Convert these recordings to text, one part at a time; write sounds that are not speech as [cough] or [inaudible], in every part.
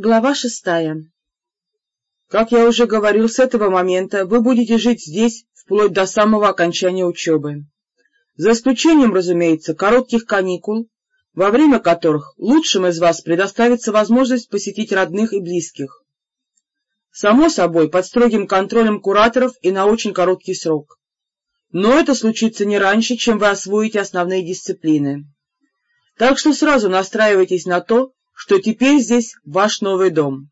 Глава шестая Как я уже говорил, с этого момента вы будете жить здесь вплоть до самого окончания учебы. За исключением, разумеется, коротких каникул, во время которых лучшим из вас предоставится возможность посетить родных и близких. Само собой, под строгим контролем кураторов и на очень короткий срок. Но это случится не раньше, чем вы освоите основные дисциплины. Так что сразу настраивайтесь на то, что теперь здесь ваш новый дом.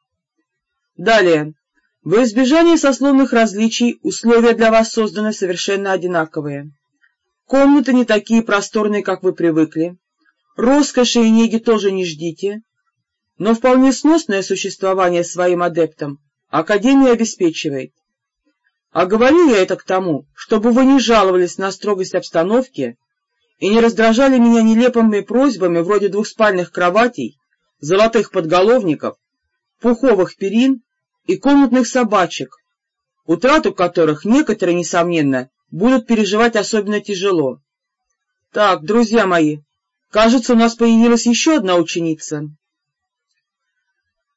Далее. Во избежание сословных различий условия для вас созданы совершенно одинаковые. Комнаты не такие просторные, как вы привыкли. Роскоши и неги тоже не ждите. Но вполне сносное существование своим адептам Академия обеспечивает. А говорю я это к тому, чтобы вы не жаловались на строгость обстановки и не раздражали меня нелепыми просьбами вроде двухспальных кроватей золотых подголовников, пуховых перин и комнатных собачек, утрату которых некоторые, несомненно, будут переживать особенно тяжело. Так, друзья мои, кажется, у нас появилась еще одна ученица.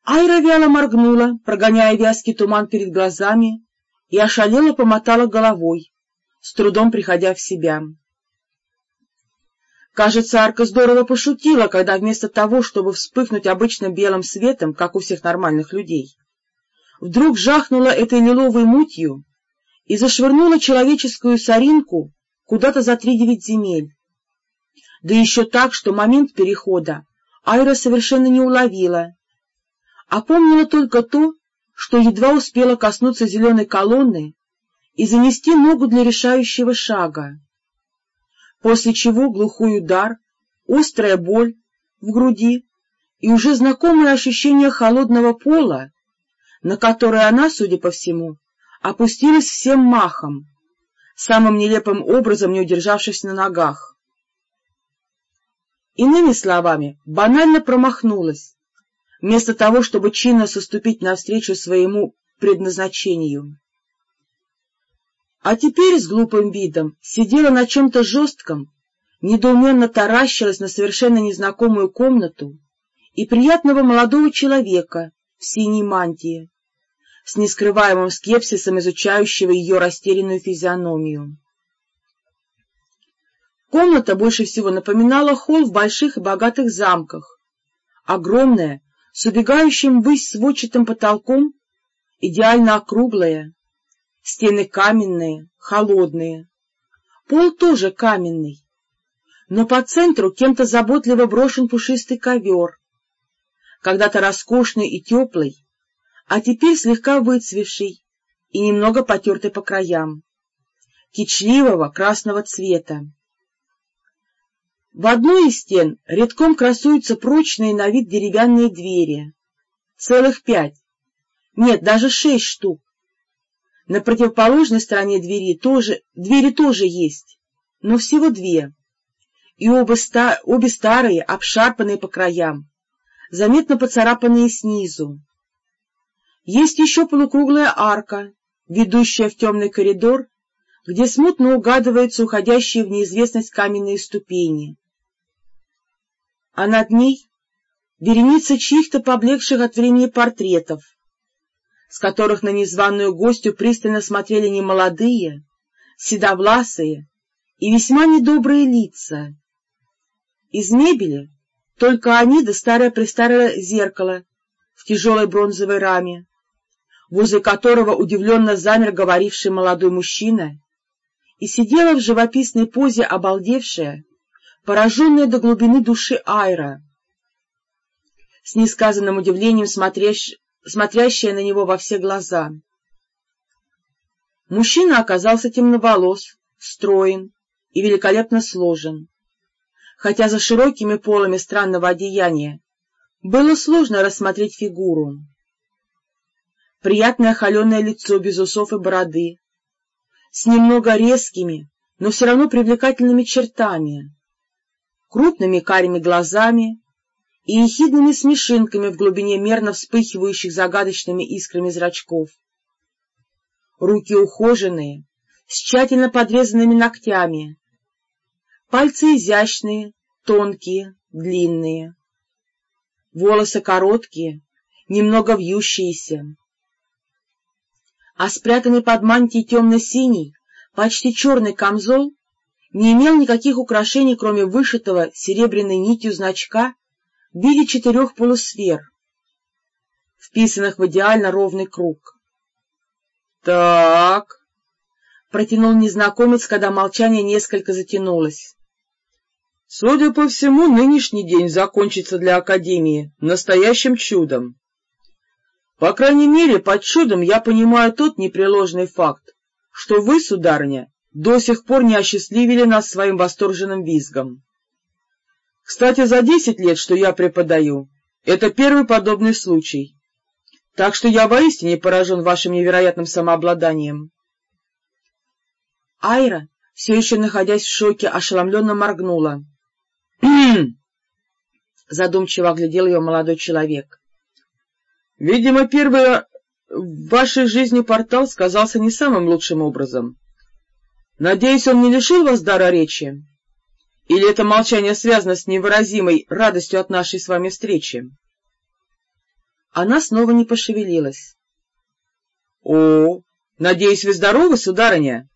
Айра вяло моргнула, прогоняя вязкий туман перед глазами, и ошалела помотала головой, с трудом приходя в себя. Кажется, Арка здорово пошутила, когда вместо того, чтобы вспыхнуть обычным белым светом, как у всех нормальных людей, вдруг жахнула этой лиловой мутью и зашвырнула человеческую соринку куда-то за три девять земель. Да еще так, что момент перехода Айра совершенно не уловила, а помнила только то, что едва успела коснуться зеленой колонны и занести ногу для решающего шага после чего глухой удар, острая боль в груди и уже знакомое ощущение холодного пола, на которое она, судя по всему, опустилась всем махом, самым нелепым образом не удержавшись на ногах. Иными словами, банально промахнулась, вместо того, чтобы чинно соступить навстречу своему предназначению а теперь с глупым видом сидела на чем-то жестком, недоуменно таращилась на совершенно незнакомую комнату и приятного молодого человека в синей мантии, с нескрываемым скепсисом изучающего ее растерянную физиономию. Комната больше всего напоминала холл в больших и богатых замках, огромная, с убегающим ввысь сводчатым потолком, идеально округлая, Стены каменные, холодные. Пол тоже каменный. Но по центру кем-то заботливо брошен пушистый ковер, когда-то роскошный и теплый, а теперь слегка выцвевший и немного потертый по краям, кичливого красного цвета. В одной из стен редком красуются прочные на вид деревянные двери, целых пять, нет, даже шесть штук, на противоположной стороне двери тоже, двери тоже есть, но всего две, и оба ста, обе старые, обшарпанные по краям, заметно поцарапанные снизу. Есть еще полукруглая арка, ведущая в темный коридор, где смутно угадываются уходящие в неизвестность каменные ступени. А над ней вереница чьих-то поблекших от времени портретов, с которых на незваную гостью пристально смотрели немолодые, седовласые и весьма недобрые лица. Из мебели только они да старое-престарое зеркало в тяжелой бронзовой раме, возле которого удивленно замер говоривший молодой мужчина, и сидела в живописной позе обалдевшая, пораженная до глубины души Айра, с несказанным удивлением смотрящ смотрящая на него во все глаза. Мужчина оказался темноволос, строен и великолепно сложен, хотя за широкими полами странного одеяния было сложно рассмотреть фигуру. Приятное холеное лицо без усов и бороды, с немного резкими, но все равно привлекательными чертами, крупными карими глазами и ехидными смешинками в глубине мерно вспыхивающих загадочными искрами зрачков. Руки ухоженные, с тщательно подрезанными ногтями, пальцы изящные, тонкие, длинные, волосы короткие, немного вьющиеся. А спрятанный под мантией темно-синий, почти черный камзол не имел никаких украшений, кроме вышитого серебряной нитью значка в виде четырех полусфер, вписанных в идеально ровный круг. — Так, — протянул незнакомец, когда молчание несколько затянулось. — Судя по всему, нынешний день закончится для Академии настоящим чудом. По крайней мере, под чудом я понимаю тот непреложный факт, что вы, сударыня, до сих пор не осчастливили нас своим восторженным визгом. Кстати, за десять лет, что я преподаю, это первый подобный случай, так что я воистине поражен вашим невероятным самообладанием. Айра, все еще находясь в шоке, ошеломленно моргнула. [clears throat] Задумчиво оглядел ее молодой человек. — Видимо, первый в вашей жизни портал сказался не самым лучшим образом. Надеюсь, он не лишил вас дара речи? Или это молчание связано с невыразимой радостью от нашей с вами встречи? Она снова не пошевелилась. — О, надеюсь, вы здоровы, сударыня?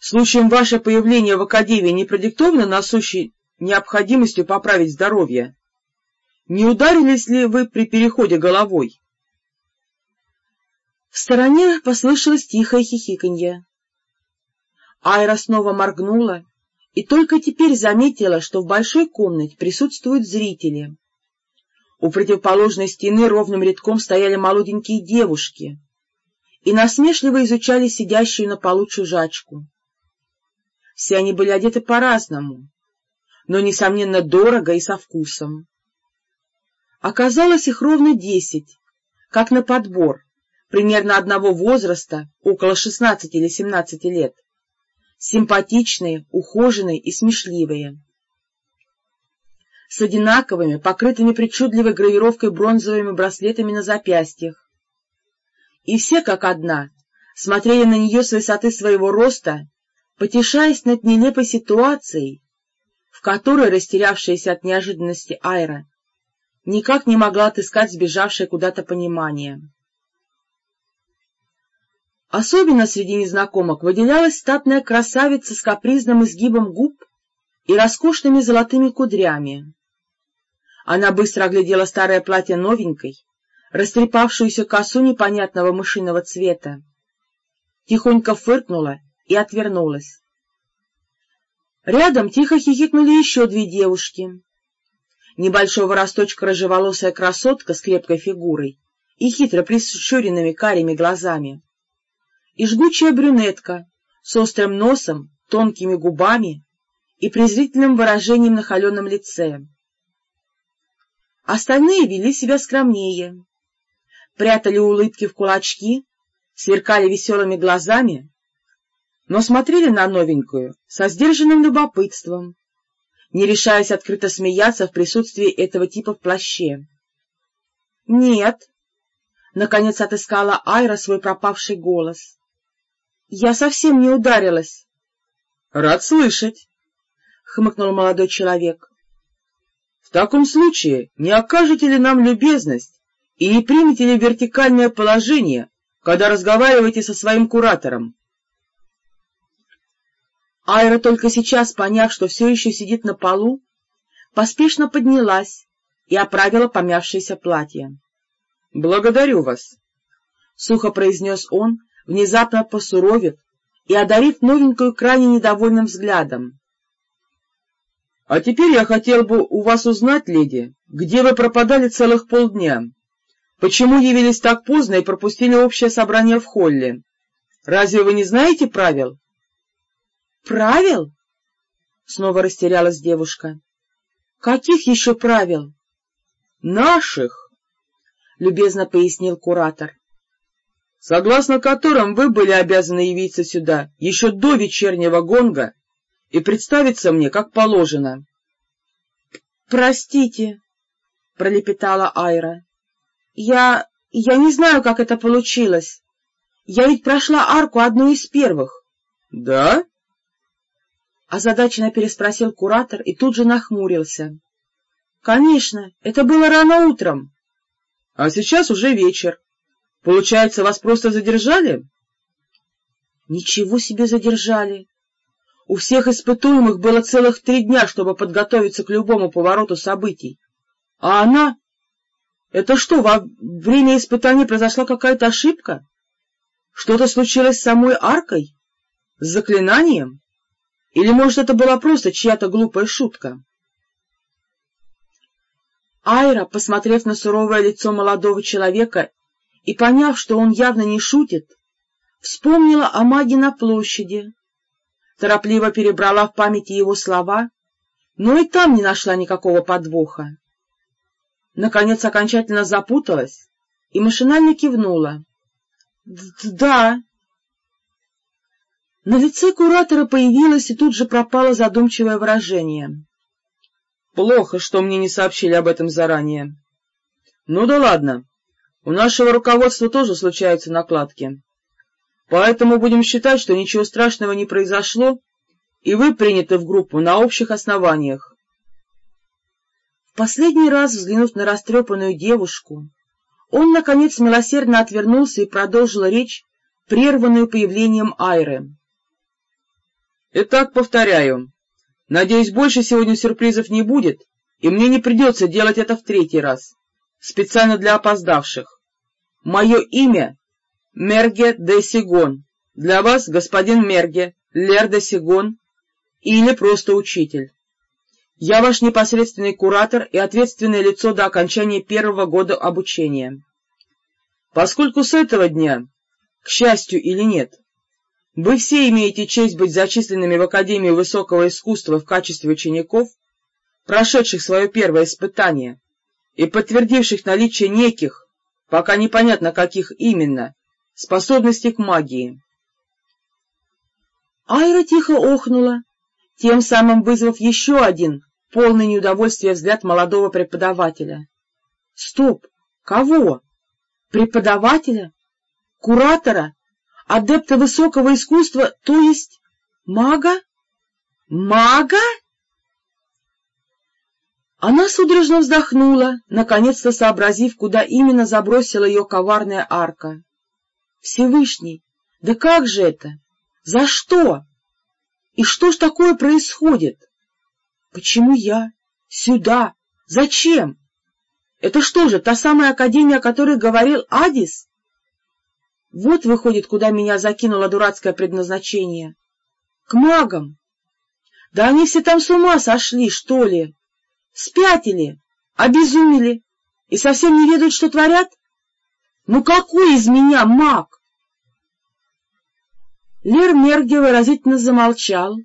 Случаем ваше появление в Академии не продиктовано насущей необходимостью поправить здоровье? Не ударились ли вы при переходе головой? В стороне послышалось тихое хихиканье. Айра снова моргнула и только теперь заметила, что в большой комнате присутствуют зрители. У противоположной стены ровным рядком стояли молоденькие девушки и насмешливо изучали сидящую на полу чужачку. Все они были одеты по-разному, но, несомненно, дорого и со вкусом. Оказалось их ровно десять, как на подбор, примерно одного возраста, около шестнадцати или семнадцати лет, симпатичные, ухоженные и смешливые с одинаковыми, покрытыми причудливой гравировкой бронзовыми браслетами на запястьях. И все, как одна, смотрели на нее с высоты своего роста, потешаясь над нелепой ситуацией, в которой растерявшаяся от неожиданности Айра никак не могла отыскать сбежавшее куда-то понимание. Особенно среди незнакомок выделялась статная красавица с капризным изгибом губ и роскошными золотыми кудрями. Она быстро оглядела старое платье новенькой, растрепавшуюся косу непонятного мышиного цвета, тихонько фыркнула и отвернулась. Рядом тихо хихикнули еще две девушки. Небольшого росточка рыжеволосая красотка с крепкой фигурой и хитро прищуренными карими глазами, и жгучая брюнетка с острым носом, тонкими губами и презрительным выражением на холеном лице. Остальные вели себя скромнее, прятали улыбки в кулачки, сверкали веселыми глазами, но смотрели на новенькую со сдержанным любопытством, не решаясь открыто смеяться в присутствии этого типа в плаще. — Нет, — наконец отыскала Айра свой пропавший голос. — Я совсем не ударилась. — Рад слышать, — хмыкнул молодой человек. В таком случае не окажете ли нам любезность и не примете ли вертикальное положение, когда разговариваете со своим куратором? Айра, только сейчас поняв, что все еще сидит на полу, поспешно поднялась и оправила помявшееся платье. — Благодарю вас, — сухо произнес он, внезапно посуровев и одарив новенькую крайне недовольным взглядом. А теперь я хотел бы у вас узнать, леди, где вы пропадали целых полдня? Почему явились так поздно и пропустили общее собрание в холле? Разве вы не знаете правил? — Правил? — снова растерялась девушка. — Каких еще правил? — Наших, — любезно пояснил куратор. — Согласно которым вы были обязаны явиться сюда еще до вечернего гонга и представиться мне, как положено. — Простите, — пролепетала Айра. — Я... я не знаю, как это получилось. Я ведь прошла арку одну из первых. — Да? Озадаченно переспросил куратор и тут же нахмурился. — Конечно, это было рано утром. А сейчас уже вечер. Получается, вас просто задержали? Ничего себе задержали. У всех испытуемых было целых три дня, чтобы подготовиться к любому повороту событий. А она... Это что, во время испытаний произошла какая-то ошибка? Что-то случилось с самой аркой? С заклинанием? Или, может, это была просто чья-то глупая шутка? Айра, посмотрев на суровое лицо молодого человека и поняв, что он явно не шутит, вспомнила о маге на площади, торопливо перебрала в памяти его слова, но и там не нашла никакого подвоха. Наконец окончательно запуталась и машинально кивнула. — Да. На лице куратора появилось и тут же пропало задумчивое выражение. — Плохо, что мне не сообщили об этом заранее. — Ну да ладно, у нашего руководства тоже случаются накладки. Поэтому будем считать, что ничего страшного не произошло, и вы приняты в группу на общих основаниях. В последний раз, взглянув на растрепанную девушку, он, наконец, милосердно отвернулся и продолжил речь, прерванную появлением Айры. — Итак, повторяю. Надеюсь, больше сегодня сюрпризов не будет, и мне не придется делать это в третий раз, специально для опоздавших. Мое имя — Мерге де Сигон. Для вас, господин Мерге, Лер де Сигон или просто учитель. Я ваш непосредственный куратор и ответственное лицо до окончания первого года обучения. Поскольку с этого дня, к счастью или нет, вы все имеете честь быть зачисленными в Академию Высокого Искусства в качестве учеников, прошедших свое первое испытание и подтвердивших наличие неких, пока непонятно каких именно, способностей к магии. Айра тихо охнула, тем самым вызвав еще один полный неудовольствия взгляд молодого преподавателя. — Стоп! Кого? Преподавателя? Куратора? Адепта высокого искусства, то есть мага? Мага? Она судорожно вздохнула, наконец-то сообразив, куда именно забросила ее коварная арка. Всевышний, да как же это? За что? И что ж такое происходит? Почему я? Сюда? Зачем? Это что же, та самая академия, о которой говорил Адис? Вот, выходит, куда меня закинуло дурацкое предназначение. К магам. Да они все там с ума сошли, что ли? Спятили, обезумели и совсем не ведают, что творят? Ну какой из меня маг? Лер Мерге выразительно замолчал,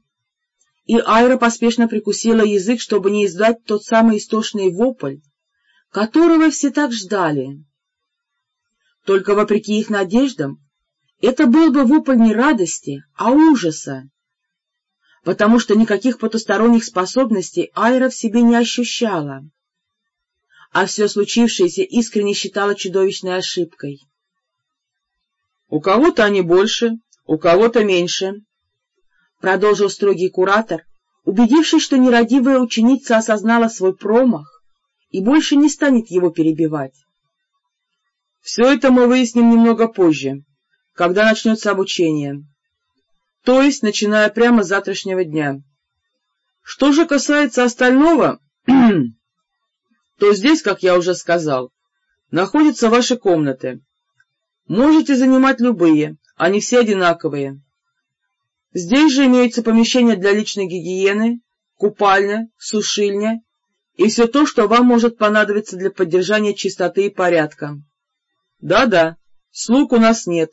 и Айра поспешно прикусила язык, чтобы не издать тот самый истошный вопль, которого все так ждали. Только вопреки их надеждам это был бы вопль не радости, а ужаса, потому что никаких потусторонних способностей Айра в себе не ощущала, а все случившееся искренне считала чудовищной ошибкой. — У кого-то они больше, у кого-то меньше, — продолжил строгий куратор, убедившись, что нерадивая ученица осознала свой промах и больше не станет его перебивать. — Все это мы выясним немного позже, когда начнется обучение то есть начиная прямо с завтрашнего дня. Что же касается остального, [clears throat] то здесь, как я уже сказал, находятся ваши комнаты. Можете занимать любые, они все одинаковые. Здесь же имеются помещения для личной гигиены, купальня, сушильня и все то, что вам может понадобиться для поддержания чистоты и порядка. Да-да, слуг у нас нет,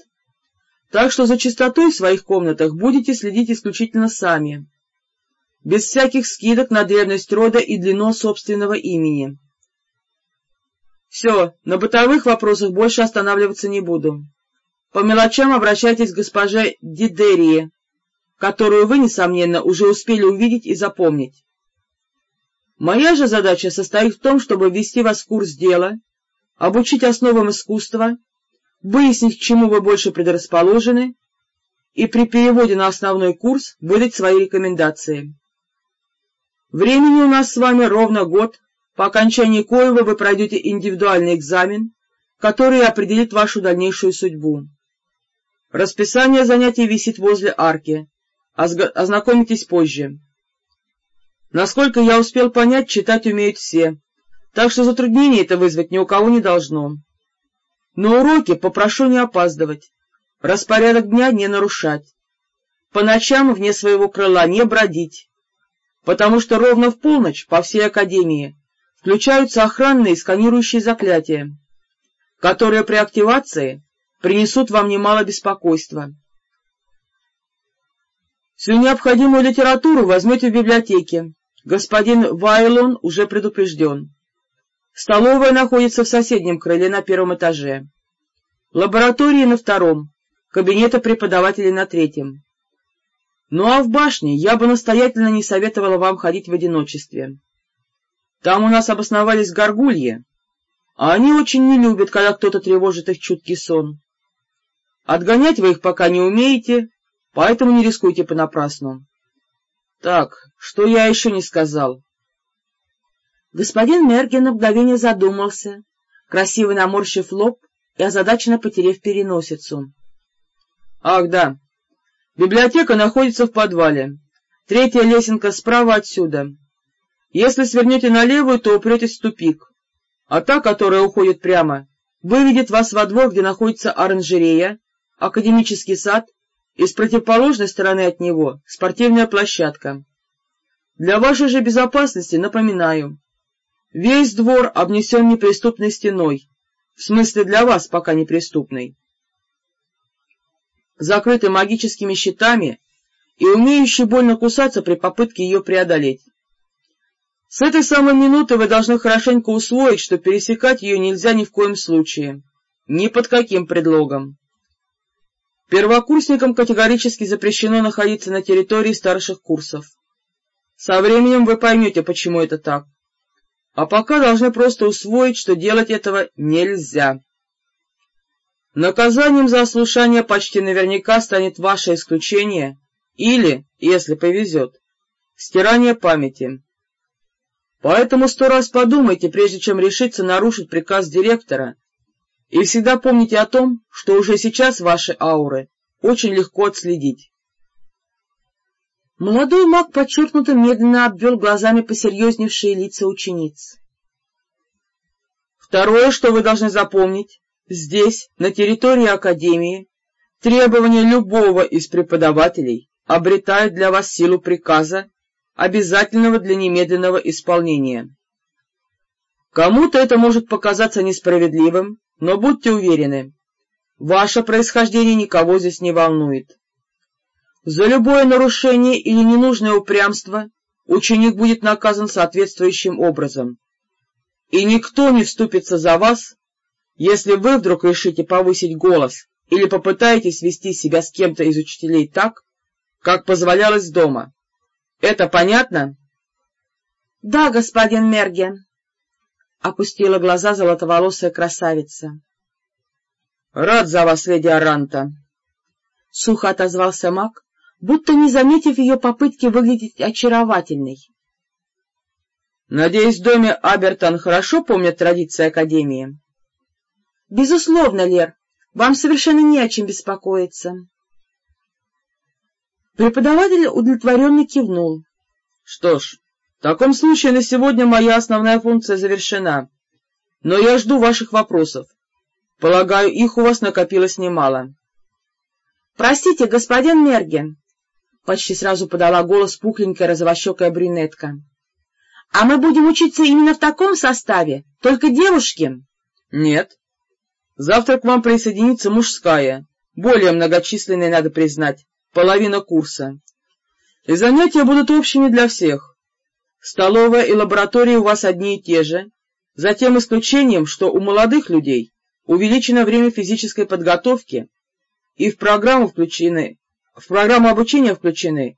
так что за чистотой в своих комнатах будете следить исключительно сами, без всяких скидок на древность рода и длину собственного имени. Все, на бытовых вопросах больше останавливаться не буду. По мелочам обращайтесь к госпоже Дидерии, которую вы, несомненно, уже успели увидеть и запомнить. Моя же задача состоит в том, чтобы ввести вас в курс дела, обучить основам искусства, выяснить, к чему вы больше предрасположены, и при переводе на основной курс выдать свои рекомендации. Времени у нас с вами ровно год, по окончании коего вы пройдете индивидуальный экзамен который определит вашу дальнейшую судьбу. Расписание занятий висит возле арки. Ознакомитесь позже. Насколько я успел понять, читать умеют все, так что затруднений это вызвать ни у кого не должно. На уроки попрошу не опаздывать, распорядок дня не нарушать, по ночам вне своего крыла не бродить, потому что ровно в полночь по всей Академии включаются охранные сканирующие заклятия, которые при активации принесут вам немало беспокойства. Всю необходимую литературу возьмете в библиотеке. Господин Вайлон уже предупрежден. Столовая находится в соседнем крыле на первом этаже. Лаборатории на втором, кабинеты преподавателей на третьем. Ну а в башне я бы настоятельно не советовала вам ходить в одиночестве. Там у нас обосновались горгульи, а они очень не любят, когда кто-то тревожит их чуткий сон. Отгонять вы их пока не умеете, поэтому не рискуйте понапрасну. Так, что я еще не сказал? Господин Мерген на мгновение задумался, красиво наморщив лоб и озадаченно потеряв переносицу. — Ах, да. Библиотека находится в подвале. Третья лесенка справа отсюда. Если свернете налево, то упретесь в тупик, а та, которая уходит прямо, выведет вас во двор, где находится оранжерея, академический сад и с противоположной стороны от него спортивная площадка. Для вашей же безопасности напоминаю, весь двор обнесен неприступной стеной, в смысле для вас пока неприступной, закрытой магическими щитами и умеющей больно кусаться при попытке ее преодолеть. С этой самой минуты вы должны хорошенько усвоить, что пересекать ее нельзя ни в коем случае, ни под каким предлогом. Первокурсникам категорически запрещено находиться на территории старших курсов. Со временем вы поймете, почему это так. А пока должны просто усвоить, что делать этого нельзя. Наказанием за ослушание почти наверняка станет ваше исключение или, если повезет, стирание памяти. Поэтому сто раз подумайте, прежде чем решиться нарушить приказ директора и всегда помните о том, что уже сейчас ваши ауры очень легко отследить. Молодой маг подчеркнуто медленно обвел глазами посерьезневшие лица учениц. Второе, что вы должны запомнить, здесь, на территории Академии, требования любого из преподавателей обретают для вас силу приказа, обязательного для немедленного исполнения. Кому-то это может показаться несправедливым, но будьте уверены, ваше происхождение никого здесь не волнует. За любое нарушение или ненужное упрямство ученик будет наказан соответствующим образом. И никто не вступится за вас, если вы вдруг решите повысить голос или попытаетесь вести себя с кем-то из учителей так, как позволялось дома. Это понятно? — Да, господин Мерген, опустила глаза золотоволосая красавица. — Рад за вас, леди Аранта. Сухо отозвался маг, будто не заметив ее попытки выглядеть очаровательной. — Надеюсь, в доме Абертон хорошо помнят традиции Академии? — Безусловно, Лер, вам совершенно не о чем беспокоиться. Преподаватель удовлетворенно кивнул. — Что ж, в таком случае на сегодня моя основная функция завершена, но я жду ваших вопросов. Полагаю, их у вас накопилось немало. — Простите, господин Мерген, — почти сразу подала голос пухленькая розовощекая брюнетка. — А мы будем учиться именно в таком составе, только девушки? — Нет. Завтра к вам присоединится мужская, более многочисленная, надо признать, половина курса. И занятия будут общими для всех. Столовая и лаборатория у вас одни и те же, за тем исключением, что у молодых людей увеличено время физической подготовки, и в программу включены, в программу обучения включены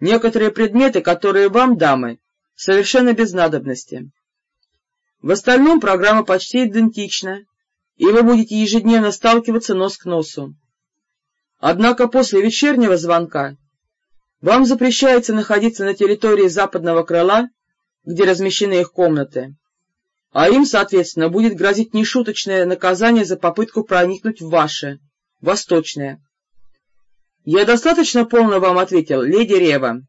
некоторые предметы, которые вам, дамы, совершенно без надобности. В остальном программа почти идентична, и вы будете ежедневно сталкиваться нос к носу. Однако после вечернего звонка вам запрещается находиться на территории западного крыла, где размещены их комнаты. а им, соответственно, будет грозить нешуточное наказание за попытку проникнуть в ваше, восточное. Я достаточно полно вам ответил, леди Рева?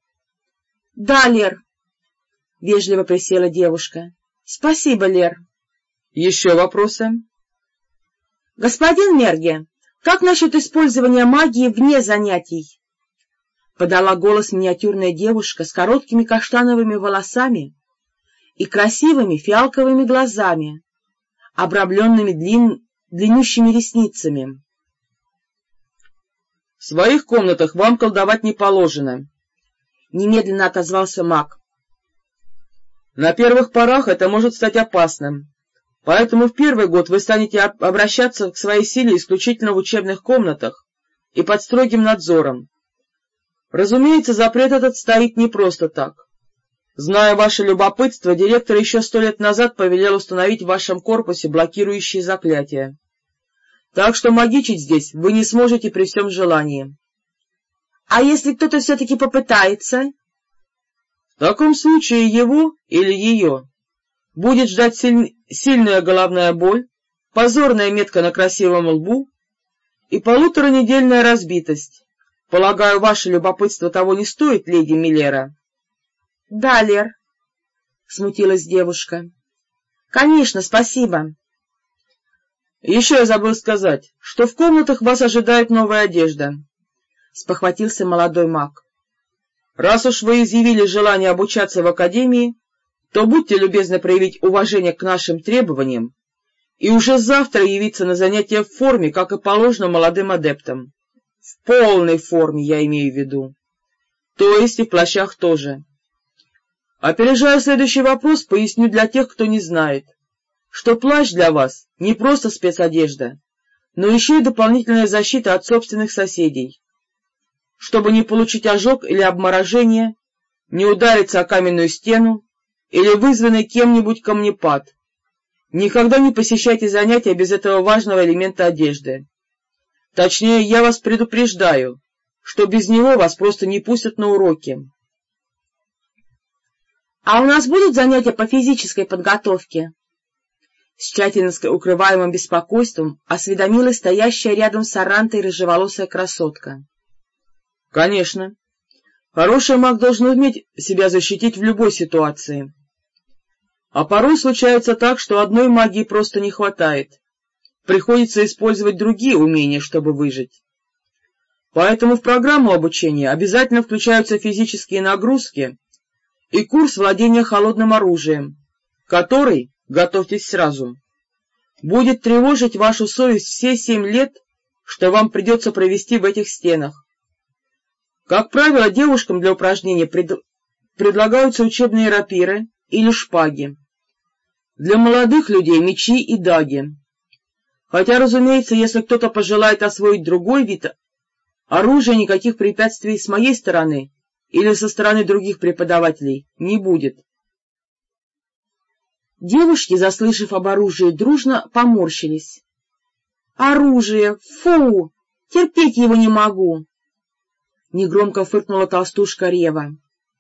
— Да, Лер, — вежливо присела девушка. — Спасибо, Лер. — Еще вопросы? — Господин Мерге, как насчет использования магии вне занятий? — подала голос миниатюрная девушка с короткими каштановыми волосами и красивыми фиалковыми глазами, обрамленными длин... длиннющими ресницами. — В своих комнатах вам колдовать не положено, — немедленно отозвался маг. — На первых порах это может стать опасным, поэтому в первый год вы станете обращаться к своей силе исключительно в учебных комнатах и под строгим надзором. Разумеется, запрет этот стоит не просто так. Зная ваше любопытство, директор еще сто лет назад повелел установить в вашем корпусе блокирующие заклятия. Так что магичить здесь вы не сможете при всем желании. — А если кто-то все-таки попытается? — В таком случае его или ее будет ждать силь... сильная головная боль, позорная метка на красивом лбу и полуторанедельная разбитость. Полагаю, ваше любопытство того не стоит, леди Миллера? — Да, Лер, — смутилась девушка. — Конечно, спасибо. — Еще я забыл сказать, что в комнатах вас ожидает новая одежда, — спохватился молодой маг. — Раз уж вы изъявили желание обучаться в академии, то будьте любезны проявить уважение к нашим требованиям и уже завтра явиться на занятия в форме, как и положено молодым адептам. В полной форме, я имею в виду. То есть и в плащах тоже. Опережая следующий вопрос, поясню для тех, кто не знает, что плащ для вас не просто спецодежда, но еще и дополнительная защита от собственных соседей. Чтобы не получить ожог или обморожение, не удариться о каменную стену или вызванный кем-нибудь камнепад. Никогда не посещайте занятия без этого важного элемента одежды. Точнее, я вас предупреждаю, что без него вас просто не пустят на уроки. А у нас будут занятия по физической подготовке? С тщательно укрываемым беспокойством осведомилась стоящая рядом с Арантой рыжеволосая красотка. — Конечно. Хороший маг должен уметь себя защитить в любой ситуации. А порой случается так, что одной магии просто не хватает. Приходится использовать другие умения, чтобы выжить. Поэтому в программу обучения обязательно включаются физические нагрузки и курс владения холодным оружием, который, готовьтесь сразу, будет тревожить вашу совесть все семь лет, что вам придется провести в этих стенах. Как правило, девушкам для упражнения пред... предлагаются учебные рапиры или шпаги. Для молодых людей мечи и даги. Хотя, разумеется, если кто-то пожелает освоить другой вид оружия, никаких препятствий с моей стороны или со стороны других преподавателей не будет. Девушки, заслышав об оружии, дружно поморщились. — Оружие! Фу! Терпеть его не могу! — негромко фыркнула толстушка Рева.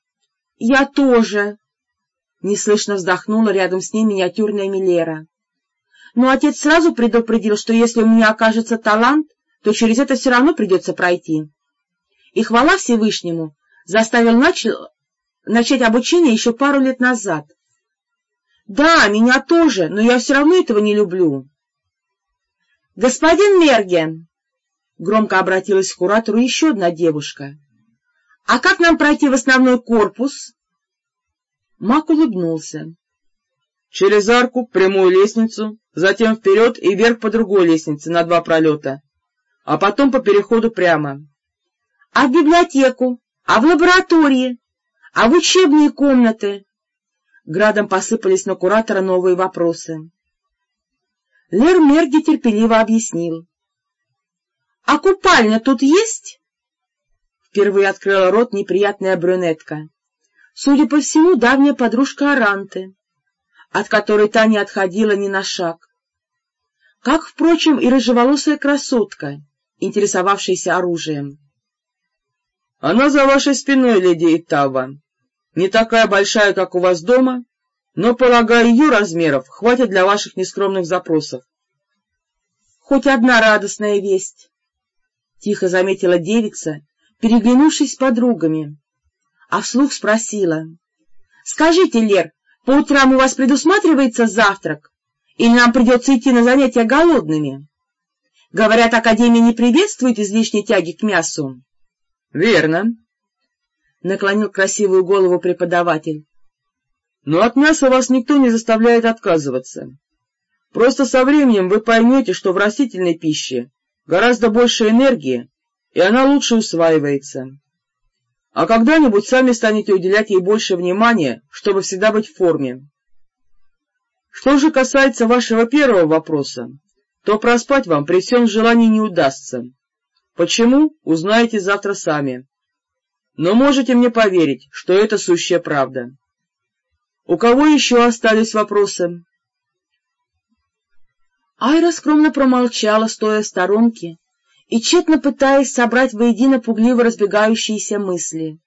— Я тоже! — неслышно вздохнула рядом с ней миниатюрная Милера. — Но отец сразу предупредил, что если у меня окажется талант, то через это все равно придется пройти. И хвала Всевышнему, заставил начать обучение еще пару лет назад. Да, меня тоже, но я все равно этого не люблю. — Господин Мерген! — громко обратилась к куратору еще одна девушка. — А как нам пройти в основной корпус? Мак улыбнулся. — Через арку, прямую лестницу, затем вперед и вверх по другой лестнице на два пролета, а потом по переходу прямо. — А в библиотеку? А в лаборатории? А в учебные комнаты? Градом посыпались на куратора новые вопросы. Лер Мерги терпеливо объяснил. — А купальня тут есть? Впервые открыла рот неприятная брюнетка. Судя по всему, давняя подружка Аранты, от которой та не отходила ни на шаг. Как, впрочем, и рыжеволосая красотка, интересовавшаяся оружием. — Она за вашей спиной, леди Итава. Не такая большая, как у вас дома, Но, полагаю, ее размеров хватит для ваших нескромных запросов. — Хоть одна радостная весть, — тихо заметила девица, переглянувшись с подругами, а вслух спросила. — Скажите, Лер, по утрам у вас предусматривается завтрак, или нам придется идти на занятия голодными? Говорят, Академия не приветствует излишней тяги к мясу. — Верно, — наклонил красивую голову преподаватель. — Но от мяса вас никто не заставляет отказываться. Просто со временем вы поймете, что в растительной пище гораздо больше энергии, и она лучше усваивается. А когда-нибудь сами станете уделять ей больше внимания, чтобы всегда быть в форме. Что же касается вашего первого вопроса, то проспать вам при всем желании не удастся. Почему, узнаете завтра сами. Но можете мне поверить, что это сущая правда. У кого еще остались вопросы? Айра скромно промолчала, стоя в сторонке, и тщетно пытаясь собрать воедино пугливо разбегающиеся мысли.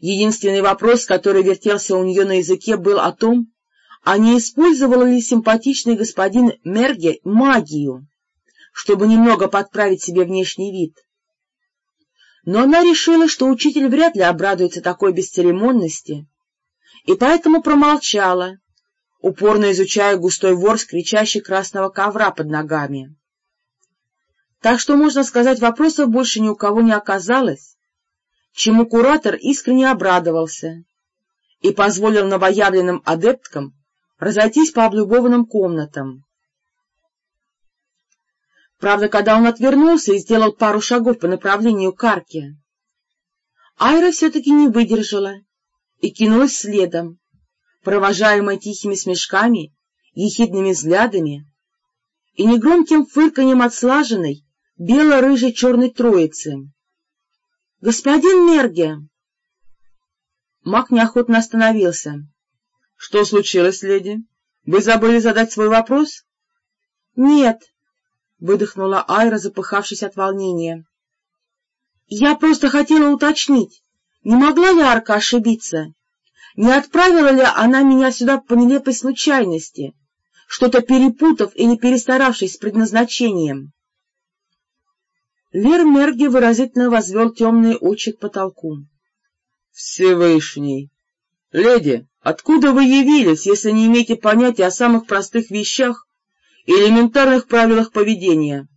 Единственный вопрос, который вертелся у нее на языке, был о том, а не использовал ли симпатичный господин Мерге магию, чтобы немного подправить себе внешний вид. Но она решила, что учитель вряд ли обрадуется такой бесцеремонности, и поэтому промолчала, упорно изучая густой ворс кричащий красного ковра под ногами. Так что, можно сказать, вопросов больше ни у кого не оказалось, чему куратор искренне обрадовался и позволил новоявленным адепткам разойтись по облюбованным комнатам. Правда, когда он отвернулся и сделал пару шагов по направлению к арке, Айра все-таки не выдержала и кинулась следом, провожаемая тихими смешками, ехидными взглядами и негромким фырканьем от слаженной бело-рыжей черной троицы. — Господин Мерге! Маг неохотно остановился. — Что случилось, леди? Вы забыли задать свой вопрос? — Нет, — выдохнула Айра, запыхавшись от волнения. — Я просто хотела уточнить, не могла ли Арка ошибиться? Не отправила ли она меня сюда по нелепой случайности, что-то перепутав или перестаравшись с предназначением? Лер Мерги выразительно возвел темные очи к потолку. — Всевышний! Леди, откуда вы явились, если не имеете понятия о самых простых вещах и элементарных правилах поведения?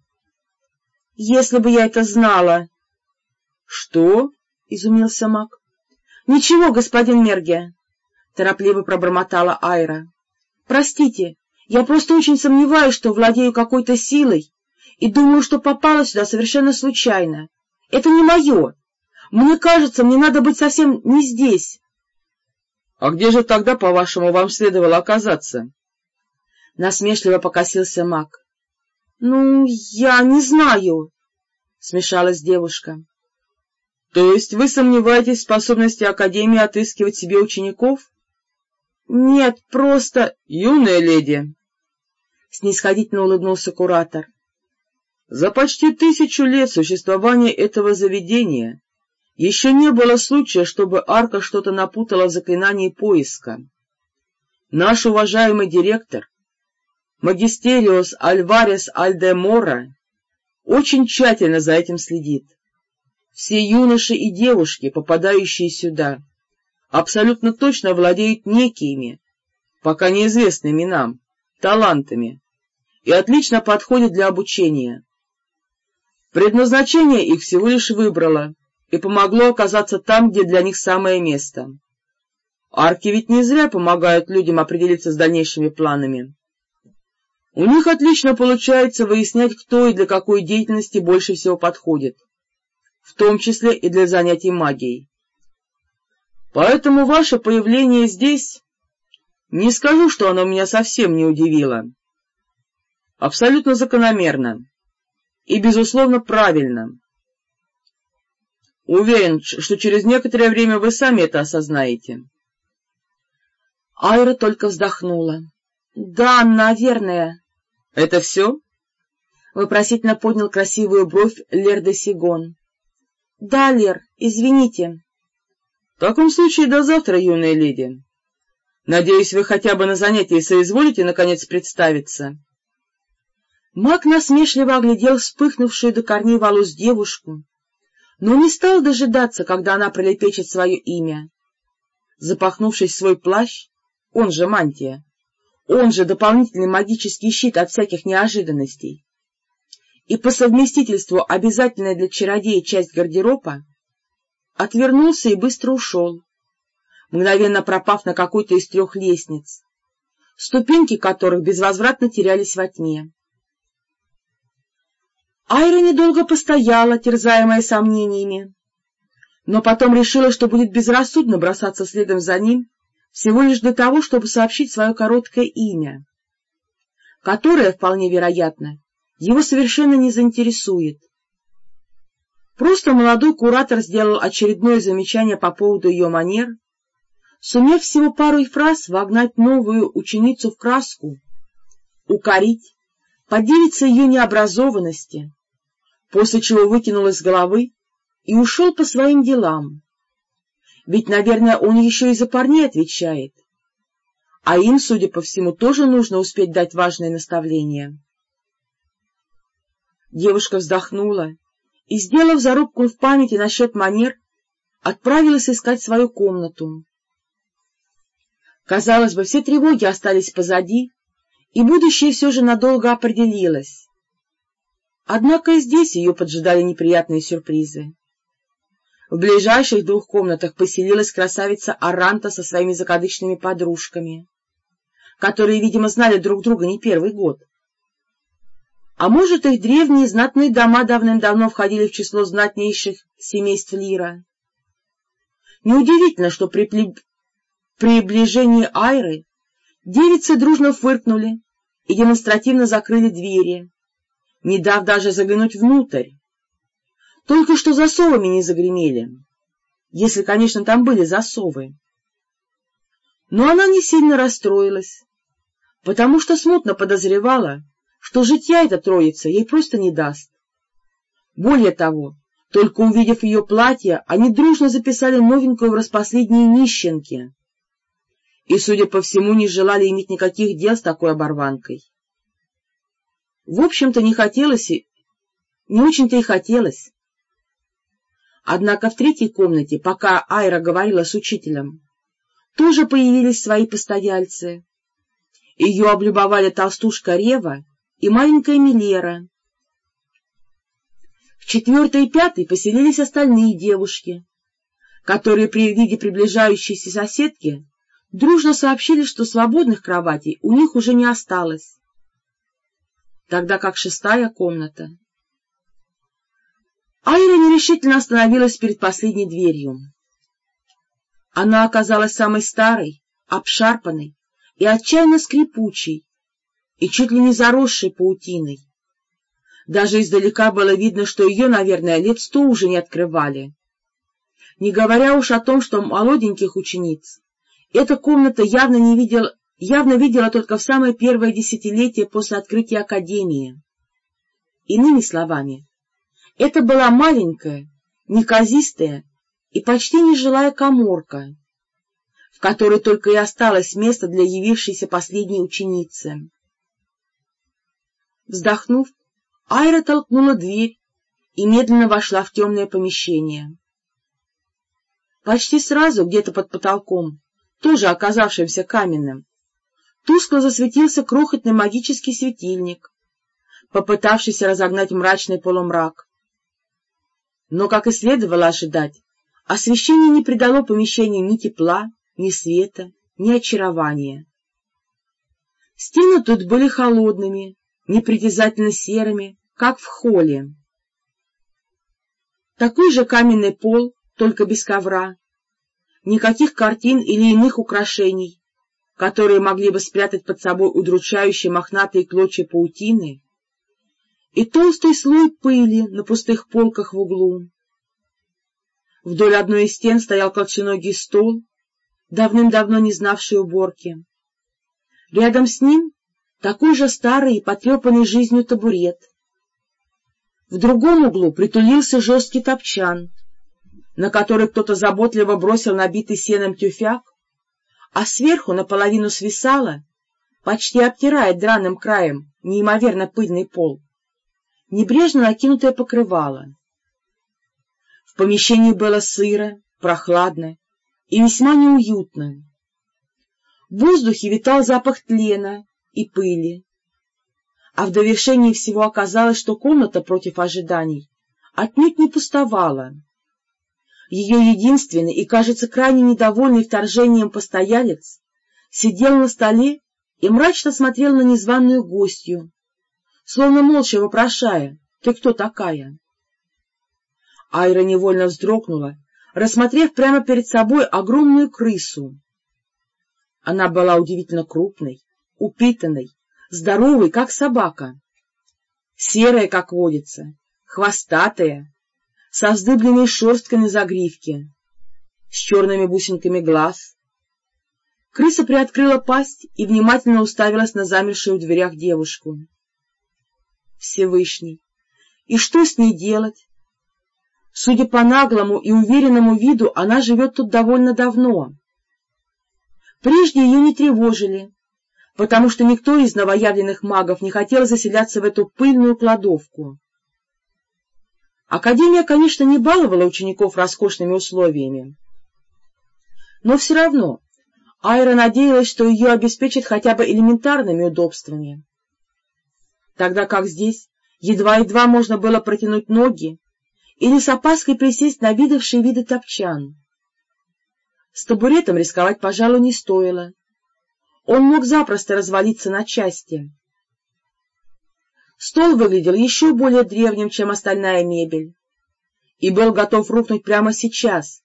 — Если бы я это знала. — Что? — изумился маг. — Ничего, господин Мерге, — торопливо пробормотала Айра. — Простите, я просто очень сомневаюсь, что владею какой-то силой, и думаю, что попала сюда совершенно случайно. Это не мое. Мне кажется, мне надо быть совсем не здесь. — А где же тогда, по-вашему, вам следовало оказаться? Насмешливо покосился маг. — Ну, я не знаю, — смешалась девушка. — То есть вы сомневаетесь в способности Академии отыскивать себе учеников? — Нет, просто... — Юная леди! — снисходительно улыбнулся куратор. — За почти тысячу лет существования этого заведения еще не было случая, чтобы Арка что-то напутала в заклинании поиска. Наш уважаемый директор, магистериус Альварес Альдемора, очень тщательно за этим следит. Все юноши и девушки, попадающие сюда, абсолютно точно владеют некими, пока неизвестными нам, талантами, и отлично подходят для обучения. Предназначение их всего лишь выбрало — и помогло оказаться там, где для них самое место. Арки ведь не зря помогают людям определиться с дальнейшими планами. У них отлично получается выяснять, кто и для какой деятельности больше всего подходит, в том числе и для занятий магией. Поэтому ваше появление здесь, не скажу, что оно меня совсем не удивило, абсолютно закономерно и, безусловно, правильно. Уверен, что через некоторое время вы сами это осознаете. Айра только вздохнула. — Да, наверное. — Это все? — вопросительно поднял красивую бровь Лер де Сигон. — Да, Лер, извините. — В таком случае до завтра, юная леди. — Надеюсь, вы хотя бы на занятии соизволите, наконец, представиться? Маг насмешливо оглядел вспыхнувшую до корней волос девушку, но не стал дожидаться, когда она пролепечет свое имя. Запахнувшись в свой плащ, он же мантия, он же дополнительный магический щит от всяких неожиданностей, и по совместительству обязательная для чародея часть гардероба, отвернулся и быстро ушел, мгновенно пропав на какой-то из трех лестниц, ступеньки которых безвозвратно терялись во тьме. Айра недолго постояла, терзаемая сомнениями, но потом решила, что будет безрассудно бросаться следом за ним всего лишь для того, чтобы сообщить свое короткое имя, которое, вполне вероятно, его совершенно не заинтересует. Просто молодой куратор сделал очередное замечание по поводу ее манер, сумев всего парой фраз вогнать новую ученицу в краску, укорить, подивиться ее необразованности, после чего выкинул из головы и ушел по своим делам. Ведь, наверное, он еще и за парней отвечает, а им, судя по всему, тоже нужно успеть дать важное наставление. Девушка вздохнула и, сделав зарубку в памяти насчет манер, отправилась искать свою комнату. Казалось бы, все тревоги остались позади, и будущее все же надолго определилось. Однако и здесь ее поджидали неприятные сюрпризы. В ближайших двух комнатах поселилась красавица Аранта со своими закадычными подружками, которые, видимо, знали друг друга не первый год. А может, их древние знатные дома давным-давно входили в число знатнейших семейств Лира. Неудивительно, что при приближении Айры девицы дружно фыркнули и демонстративно закрыли двери, не дав даже заглянуть внутрь. Только что засовами не загремели, если, конечно, там были засовы. Но она не сильно расстроилась, потому что смутно подозревала, что житья эта троица ей просто не даст. Более того, только увидев ее платье, они дружно записали новенькую в распоследние нищенки и, судя по всему, не желали иметь никаких дел с такой оборванкой. В общем-то, не хотелось и... не очень-то и хотелось. Однако в третьей комнате, пока Айра говорила с учителем, тоже появились свои постояльцы. Ее облюбовали толстушка Рева и маленькая Милера. В четвертой и пятой поселились остальные девушки, которые при виде приближающейся соседки дружно сообщили, что свободных кроватей у них уже не осталось, тогда как шестая комната. Айра нерешительно остановилась перед последней дверью. Она оказалась самой старой, обшарпанной и отчаянно скрипучей, и чуть ли не заросшей паутиной. Даже издалека было видно, что ее, наверное, лет сто уже не открывали. Не говоря уж о том, что молоденьких учениц эта комната явно, не видела, явно видела только в самое первое десятилетие после открытия Академии. Иными словами, это была маленькая, неказистая и почти нежилая коморка, в которой только и осталось место для явившейся последней ученицы. Вздохнув, Айра толкнула дверь и медленно вошла в темное помещение. Почти сразу, где-то под потолком, тоже оказавшимся каменным, тускло засветился крохотный магический светильник, попытавшийся разогнать мрачный полумрак. Но, как и следовало ожидать, освещение не придало помещению ни тепла, ни света, ни очарования. Стены тут были холодными, непритязательно серыми, как в холле. Такой же каменный пол, только без ковра, никаких картин или иных украшений, которые могли бы спрятать под собой удручающие мохнатые клочья паутины, и толстый слой пыли на пустых полках в углу. Вдоль одной из стен стоял колченогий стол, давным-давно не знавший уборки. Рядом с ним такой же старый и потрепанный жизнью табурет. В другом углу притулился жесткий топчан, на который кто-то заботливо бросил набитый сеном тюфяк, а сверху наполовину свисала, почти обтирая драным краем неимоверно пыльный пол, небрежно накинутое покрывало. В помещении было сыро, прохладно и весьма неуютно. В воздухе витал запах тлена и пыли, а в довершении всего оказалось, что комната против ожиданий отнюдь не пустовала. Ее единственный и, кажется, крайне недовольный вторжением постоялец сидел на столе и мрачно смотрел на незваную гостью, словно молча вопрошая «Ты кто такая?». Айра невольно вздрогнула, рассмотрев прямо перед собой огромную крысу. Она была удивительно крупной, упитанной, здоровой, как собака, серая, как водится, хвостатая, со вздыбленной шерсткой на загривке, с черными бусинками глаз. Крыса приоткрыла пасть и внимательно уставилась на замершую в дверях девушку. Всевышний! И что с ней делать? Судя по наглому и уверенному виду, она живет тут довольно давно. Прежде ее не тревожили, потому что никто из новоявленных магов не хотел заселяться в эту пыльную кладовку. Академия, конечно, не баловала учеников роскошными условиями, но все равно Айра надеялась, что ее обеспечат хотя бы элементарными удобствами. Тогда как здесь едва-едва можно было протянуть ноги или с опаской присесть на видавшие виды топчан. С табуретом рисковать, пожалуй, не стоило. Он мог запросто развалиться на части. Стол выглядел еще более древним, чем остальная мебель, и был готов рухнуть прямо сейчас,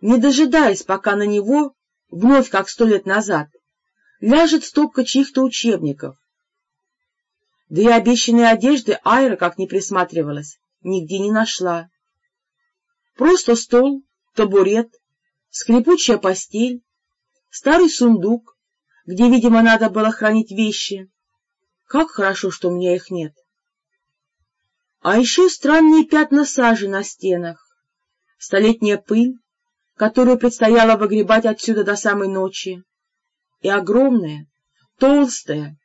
не дожидаясь, пока на него, вновь как сто лет назад, ляжет стопка чьих-то учебников. Да и обещанной одежды Айра, как ни присматривалась, нигде не нашла. Просто стол, табурет, скрипучая постель, старый сундук, где, видимо, надо было хранить вещи, как хорошо, что у меня их нет. А еще странные пятна сажи на стенах, столетняя пыль, которую предстояло выгребать отсюда до самой ночи, и огромная, толстая,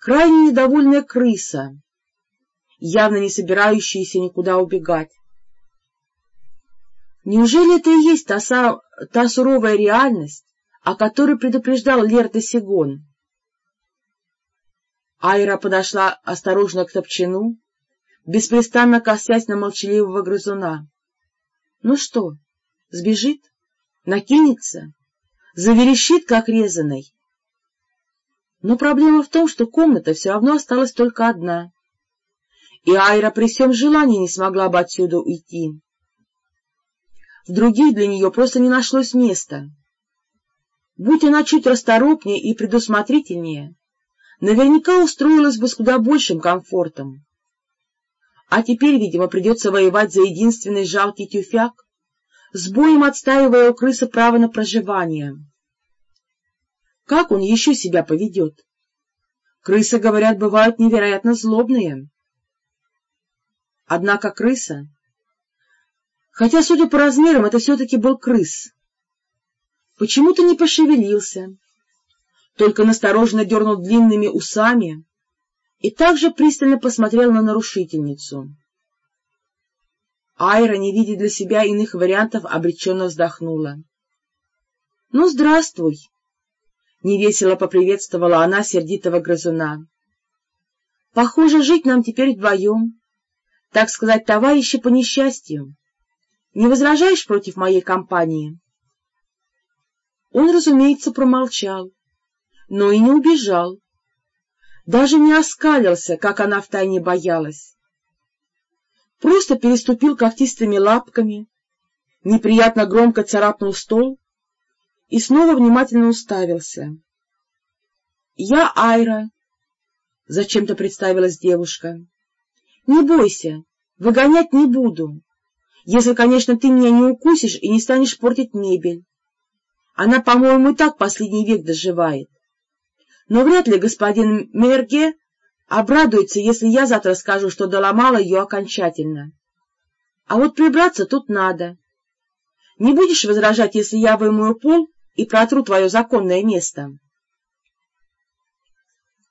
крайне недовольная крыса, явно не собирающаяся никуда убегать. Неужели это и есть та, та суровая реальность, о которой предупреждал Лерда Сигон? Айра подошла осторожно к топчину, беспрестанно косясь на молчаливого грызуна. Ну что, сбежит? Накинется? Заверещит, как резаный? Но проблема в том, что комната все равно осталась только одна, и Айра при всем желании не смогла бы отсюда уйти. В других для нее просто не нашлось места. Будь она чуть расторопнее и предусмотрительнее, наверняка устроилась бы с куда большим комфортом. А теперь, видимо, придется воевать за единственный жалкий тюфяк, с боем отстаивая у крысы право на проживание. Как он еще себя поведет? Крысы, говорят, бывают невероятно злобные. Однако крыса... Хотя, судя по размерам, это все-таки был крыс. Почему-то не пошевелился, только настороженно дернул длинными усами и также пристально посмотрел на нарушительницу. Айра, не видя для себя иных вариантов, обреченно вздохнула. — Ну, здравствуй! — невесело поприветствовала она сердитого грызуна. — Похоже, жить нам теперь вдвоем, так сказать, товарищи по несчастью. Не возражаешь против моей компании? Он, разумеется, промолчал но и не убежал. Даже не оскалился, как она втайне боялась. Просто переступил когтистыми лапками, неприятно громко царапнул стол и снова внимательно уставился. — Я Айра, — зачем-то представилась девушка. — Не бойся, выгонять не буду, если, конечно, ты меня не укусишь и не станешь портить мебель. Она, по-моему, и так последний век доживает но вряд ли господин Мерге обрадуется, если я завтра скажу, что доломала ее окончательно. А вот прибраться тут надо. Не будешь возражать, если я вымою пол и протру твое законное место.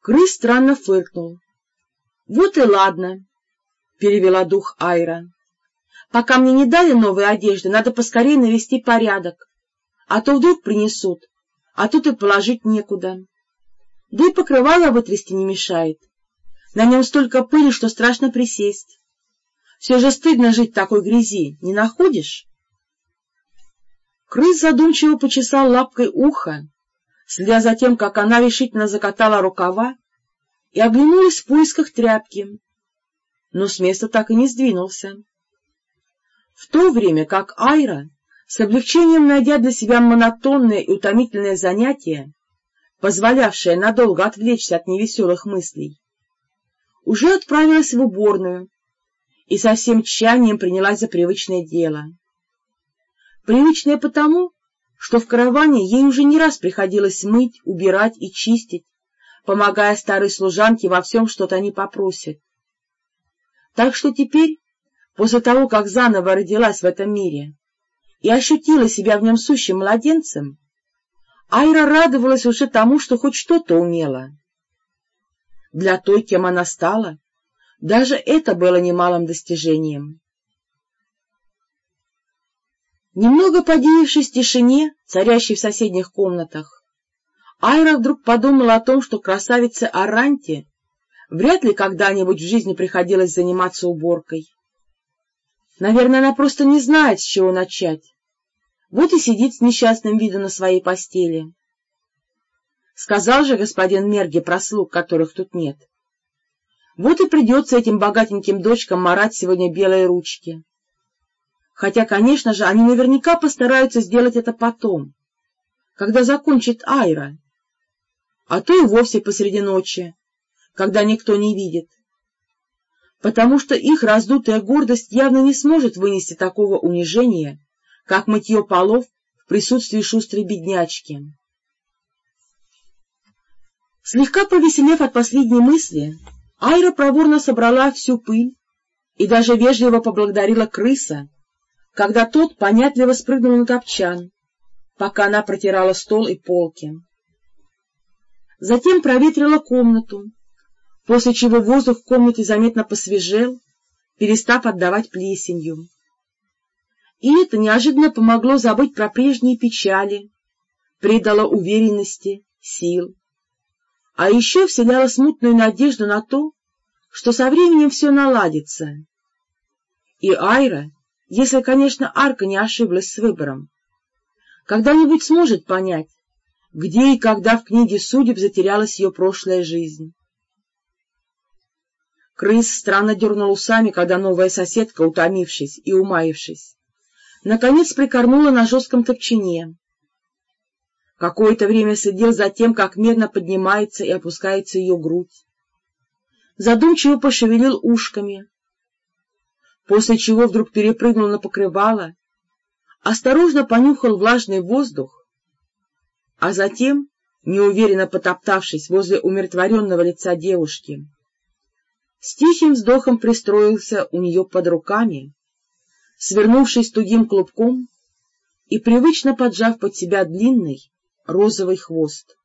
Крыс странно фыркнул. — Вот и ладно, — перевела дух Айра. — Пока мне не дали новые одежды, надо поскорее навести порядок, а то вдруг принесут, а тут и положить некуда. Да и покрывало вытрясти не мешает. На нем столько пыли, что страшно присесть. Все же стыдно жить в такой грязи, не находишь? Крыс задумчиво почесал лапкой ухо, следя за тем, как она решительно закатала рукава и оглянулась в поисках тряпки, но с места так и не сдвинулся. В то время как Айра, с облегчением найдя для себя монотонное и утомительное занятие, позволявшее надолго отвлечься от невеселых мыслей, уже отправилась в уборную и со всем тщанием принялась за привычное дело. Привычное потому, что в караване ей уже не раз приходилось мыть, убирать и чистить, помогая старой служанке во всем, что-то они попросят. Так что теперь, после того, как заново родилась в этом мире и ощутила себя в нем сущим младенцем, Айра радовалась уже тому, что хоть что-то умела. Для той, кем она стала, даже это было немалым достижением. Немного подивившись тишине, царящей в соседних комнатах, Айра вдруг подумала о том, что красавице Аранте вряд ли когда-нибудь в жизни приходилось заниматься уборкой. Наверное, она просто не знает, с чего начать. Вот и сидит с несчастным видом на своей постели. Сказал же господин Мерги про слуг, которых тут нет. Вот и придется этим богатеньким дочкам марать сегодня белые ручки. Хотя, конечно же, они наверняка постараются сделать это потом, когда закончит Айра, а то и вовсе посреди ночи, когда никто не видит, потому что их раздутая гордость явно не сможет вынести такого унижения, как мытье полов в присутствии шустрой беднячки. Слегка повеселев от последней мысли, Айра проворно собрала всю пыль и даже вежливо поблагодарила крыса, когда тот понятливо спрыгнул на топчан, пока она протирала стол и полки. Затем проветрила комнату, после чего воздух в комнате заметно посвежел, перестав отдавать плесенью. И это неожиданно помогло забыть про прежние печали, придало уверенности, сил а еще вселяла смутную надежду на то, что со временем все наладится. И Айра, если, конечно, Арка не ошиблась с выбором, когда-нибудь сможет понять, где и когда в книге судеб затерялась ее прошлая жизнь. Крыс странно дернул усами, когда новая соседка, утомившись и умаившись, наконец прикорнула на жестком топчине, Какое-то время следил за тем, как медно поднимается и опускается ее грудь. Задумчиво пошевелил ушками, после чего вдруг перепрыгнул на покрывало, осторожно понюхал влажный воздух, а затем, неуверенно потоптавшись возле умиротворенного лица девушки, с тихим вздохом пристроился у нее под руками, свернувшись тугим клубком и привычно поджав под себя длинный, розовый хвост.